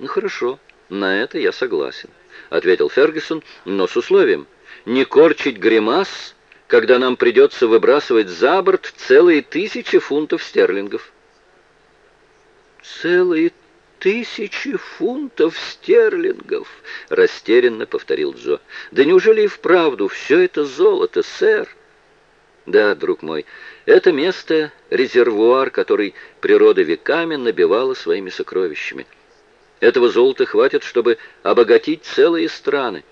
Ну, хорошо, на это я согласен, ответил Фергюсон, но с условием не корчить гримас, когда нам придется выбрасывать за борт целые тысячи фунтов стерлингов. Целые тысячи фунтов стерлингов!» — растерянно повторил Джо. «Да неужели и вправду все это золото, сэр?» «Да, друг мой, это место — резервуар, который природа веками набивала своими сокровищами. Этого золота хватит, чтобы обогатить целые страны.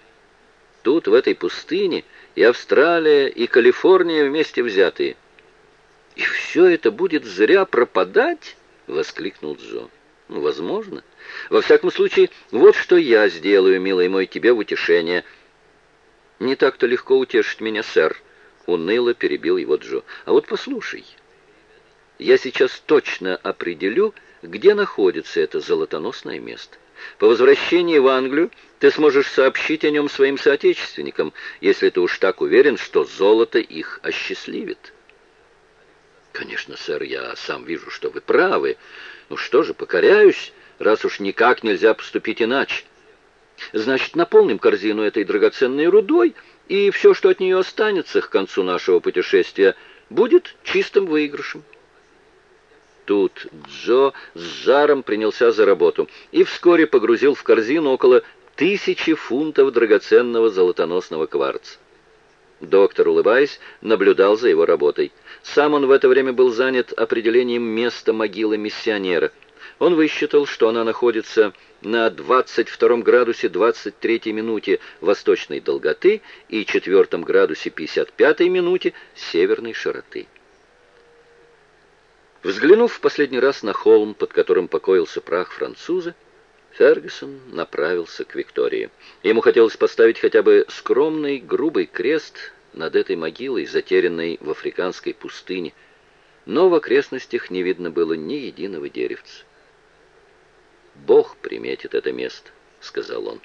Тут, в этой пустыне, и Австралия, и Калифорния вместе взятые. И все это будет зря пропадать?» — воскликнул Джо. Ну, возможно. Во всяком случае, вот что я сделаю, милый мой, тебе в утешение. Не так-то легко утешить меня, сэр, уныло перебил его Джо. А вот послушай. Я сейчас точно определю, где находится это золотоносное место. По возвращении в Англию ты сможешь сообщить о нем своим соотечественникам, если ты уж так уверен, что золото их осчастливит. Конечно, сэр, я сам вижу, что вы правы, ну что же, покоряюсь, раз уж никак нельзя поступить иначе. Значит, наполним корзину этой драгоценной рудой, и все, что от нее останется к концу нашего путешествия, будет чистым выигрышем. Тут Джо с жаром принялся за работу и вскоре погрузил в корзину около тысячи фунтов драгоценного золотоносного кварца. Доктор, улыбаясь, наблюдал за его работой. Сам он в это время был занят определением места могилы миссионера. Он высчитал, что она находится на 22 градусе 23 минуте восточной долготы и 4 градусе 55 минуте северной широты. Взглянув в последний раз на холм, под которым покоился прах француза, Фергюсон направился к Виктории. Ему хотелось поставить хотя бы скромный, грубый крест над этой могилой, затерянной в африканской пустыне, но в окрестностях не видно было ни единого деревца. «Бог приметит это место», — сказал он.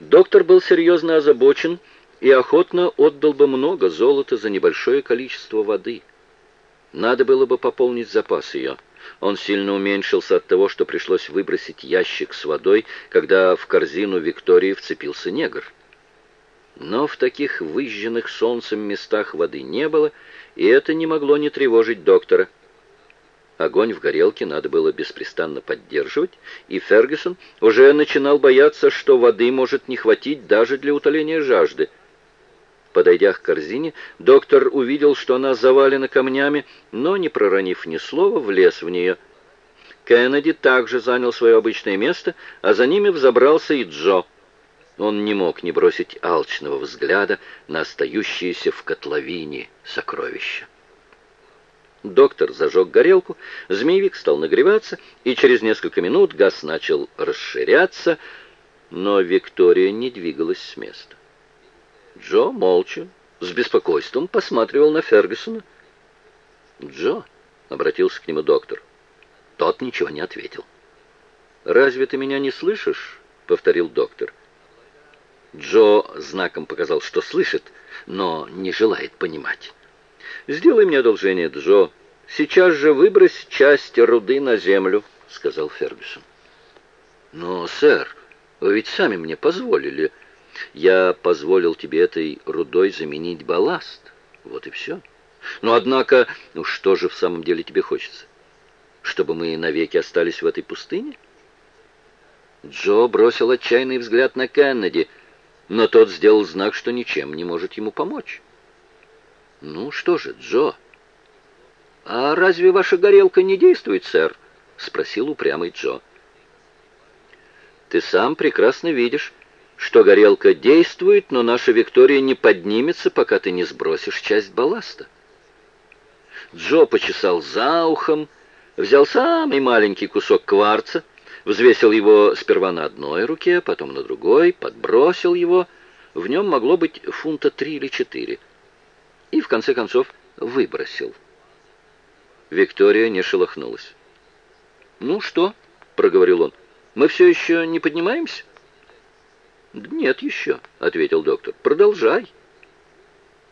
Доктор был серьезно озабочен и охотно отдал бы много золота за небольшое количество воды. Надо было бы пополнить запас ее — он сильно уменьшился от того, что пришлось выбросить ящик с водой, когда в корзину Виктории вцепился негр. Но в таких выжженных солнцем местах воды не было, и это не могло не тревожить доктора. Огонь в горелке надо было беспрестанно поддерживать, и Фергюсон уже начинал бояться, что воды может не хватить даже для утоления жажды. Подойдя к корзине, доктор увидел, что она завалена камнями, но, не проронив ни слова, влез в нее. Кеннеди также занял свое обычное место, а за ними взобрался и Джо. Он не мог не бросить алчного взгляда на остающиеся в котловине сокровища. Доктор зажег горелку, змеевик стал нагреваться, и через несколько минут газ начал расширяться, но Виктория не двигалась с места. Джо молча, с беспокойством посматривал на Фергюсона. «Джо», — обратился к нему доктор. Тот ничего не ответил. «Разве ты меня не слышишь?» — повторил доктор. Джо знаком показал, что слышит, но не желает понимать. «Сделай мне одолжение, Джо. Сейчас же выбрось часть руды на землю», — сказал Фергюсон. «Но, сэр, вы ведь сами мне позволили», я позволил тебе этой рудой заменить балласт. Вот и все. Но, однако, ну что же в самом деле тебе хочется? Чтобы мы навеки остались в этой пустыне? Джо бросил отчаянный взгляд на Кеннеди, но тот сделал знак, что ничем не может ему помочь. «Ну что же, Джо?» «А разве ваша горелка не действует, сэр?» — спросил упрямый Джо. «Ты сам прекрасно видишь, что горелка действует, но наша Виктория не поднимется, пока ты не сбросишь часть балласта. Джо почесал за ухом, взял самый маленький кусок кварца, взвесил его сперва на одной руке, потом на другой, подбросил его. В нем могло быть фунта три или четыре. И, в конце концов, выбросил. Виктория не шелохнулась. «Ну что?» — проговорил он. «Мы все еще не поднимаемся?» «Нет еще», — ответил доктор. «Продолжай».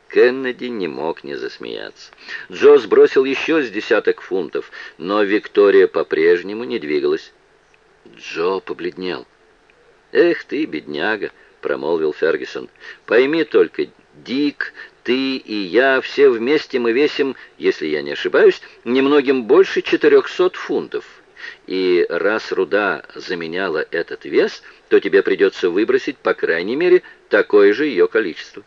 Кеннеди не мог не засмеяться. Джо сбросил еще с десяток фунтов, но Виктория по-прежнему не двигалась. Джо побледнел. «Эх ты, бедняга!» — промолвил Фергюсон. «Пойми только, Дик, ты и я, все вместе мы весим, если я не ошибаюсь, немногим больше четырехсот фунтов. И раз руда заменяла этот вес, то тебе придется выбросить, по крайней мере, такое же ее количество».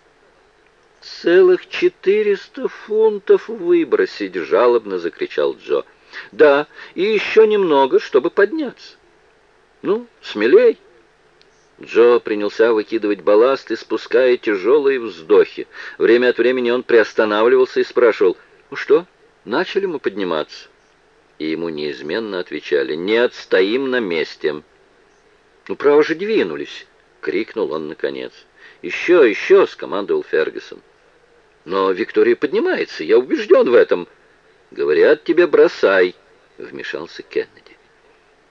«Целых четыреста фунтов выбросить!» — жалобно закричал Джо. «Да, и еще немного, чтобы подняться». «Ну, смелей!» Джо принялся выкидывать балласт, испуская тяжелые вздохи. Время от времени он приостанавливался и спрашивал, «Ну что, начали мы подниматься?» И ему неизменно отвечали, «Нет, стоим на месте». «Ну, право же, двинулись!» — крикнул он наконец. «Еще, еще!» — скомандовал Фергюсон. «Но Виктория поднимается, я убежден в этом!» «Говорят тебе, бросай!» — вмешался Кеннеди.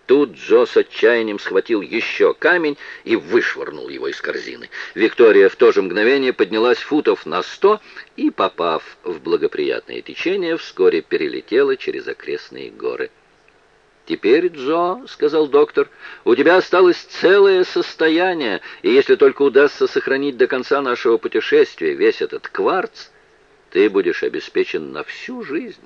Тут Джо с отчаянием схватил еще камень и вышвырнул его из корзины. Виктория в то же мгновение поднялась футов на сто и, попав в благоприятное течение, вскоре перелетела через окрестные горы. «Теперь, Джо, — сказал доктор, — у тебя осталось целое состояние, и если только удастся сохранить до конца нашего путешествия весь этот кварц, ты будешь обеспечен на всю жизнь».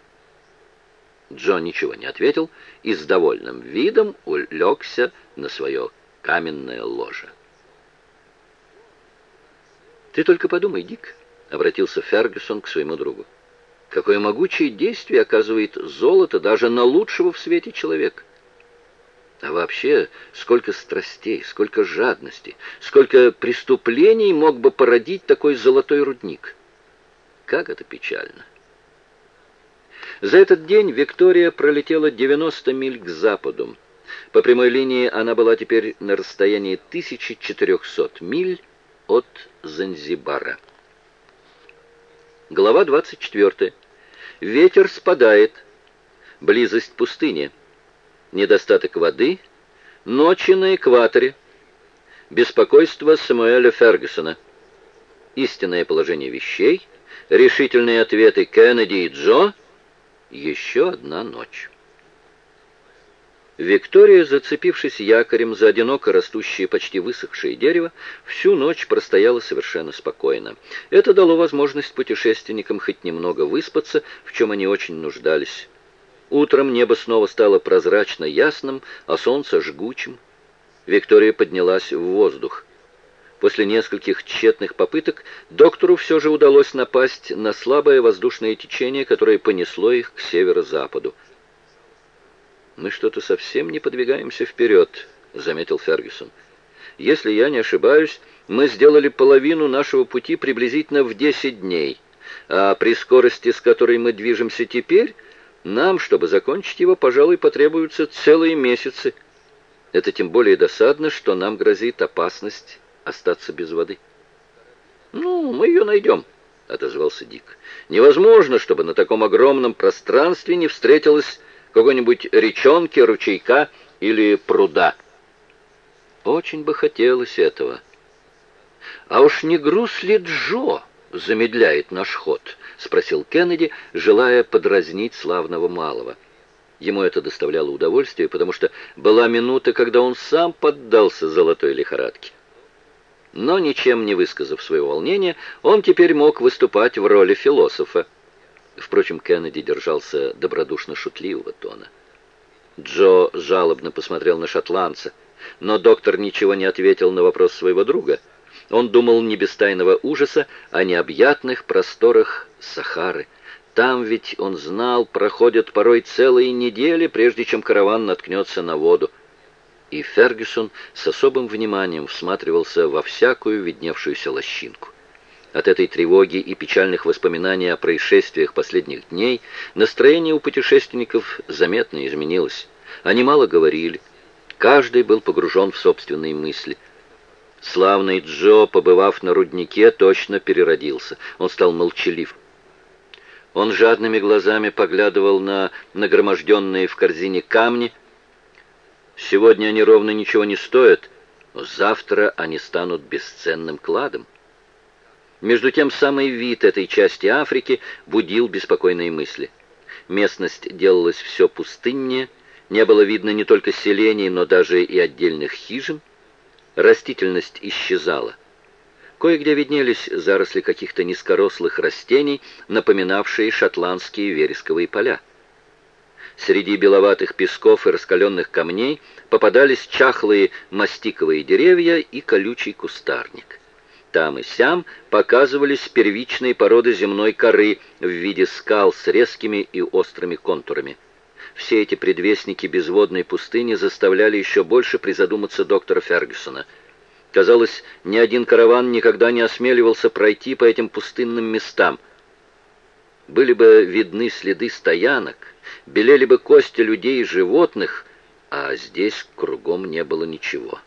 Джо ничего не ответил и с довольным видом улегся на свое каменное ложе. «Ты только подумай, Дик», — обратился Фергюсон к своему другу. «Какое могучее действие оказывает золото даже на лучшего в свете человека. А вообще, сколько страстей, сколько жадности, сколько преступлений мог бы породить такой золотой рудник. Как это печально!» За этот день Виктория пролетела 90 миль к западу. По прямой линии она была теперь на расстоянии 1400 миль от Занзибара. Глава 24. Ветер спадает. Близость пустыни. Недостаток воды. Ночи на экваторе. Беспокойство Самуэля Фергюсона. Истинное положение вещей. Решительные ответы Кеннеди и Джо еще одна ночь. Виктория, зацепившись якорем за одиноко растущее, почти высохшее дерево, всю ночь простояла совершенно спокойно. Это дало возможность путешественникам хоть немного выспаться, в чем они очень нуждались. Утром небо снова стало прозрачно ясным, а солнце жгучим. Виктория поднялась в воздух. После нескольких тщетных попыток доктору все же удалось напасть на слабое воздушное течение, которое понесло их к северо-западу. «Мы что-то совсем не подвигаемся вперед», — заметил Фергюсон. «Если я не ошибаюсь, мы сделали половину нашего пути приблизительно в 10 дней, а при скорости, с которой мы движемся теперь, нам, чтобы закончить его, пожалуй, потребуются целые месяцы. Это тем более досадно, что нам грозит опасность остаться без воды. «Ну, мы ее найдем», — отозвался Дик. «Невозможно, чтобы на таком огромном пространстве не встретилось какой-нибудь речонки, ручейка или пруда». «Очень бы хотелось этого». «А уж не груз ли Джо замедляет наш ход?» — спросил Кеннеди, желая подразнить славного малого. Ему это доставляло удовольствие, потому что была минута, когда он сам поддался золотой лихорадке. Но, ничем не высказав своего волнения, он теперь мог выступать в роли философа. Впрочем, Кеннеди держался добродушно-шутливого тона. Джо жалобно посмотрел на шотландца, но доктор ничего не ответил на вопрос своего друга. Он думал не без тайного ужаса о необъятных просторах Сахары. Там ведь, он знал, проходят порой целые недели, прежде чем караван наткнется на воду и Фергюсон с особым вниманием всматривался во всякую видневшуюся лощинку. От этой тревоги и печальных воспоминаний о происшествиях последних дней настроение у путешественников заметно изменилось. Они мало говорили. Каждый был погружен в собственные мысли. Славный Джо, побывав на руднике, точно переродился. Он стал молчалив. Он жадными глазами поглядывал на нагроможденные в корзине камни, Сегодня они ровно ничего не стоят, но завтра они станут бесценным кладом. Между тем, самый вид этой части Африки будил беспокойные мысли. Местность делалась все пустыннее, Не было видно не только селений, но даже и отдельных хижин. Растительность исчезала. Кое-где виднелись заросли каких-то низкорослых растений, напоминавшие шотландские вересковые поля. Среди беловатых песков и раскаленных камней попадались чахлые мастиковые деревья и колючий кустарник. Там и сям показывались первичные породы земной коры в виде скал с резкими и острыми контурами. Все эти предвестники безводной пустыни заставляли еще больше призадуматься доктора Фергюсона. Казалось, ни один караван никогда не осмеливался пройти по этим пустынным местам. Были бы видны следы стоянок, белели бы кости людей и животных, а здесь кругом не было ничего.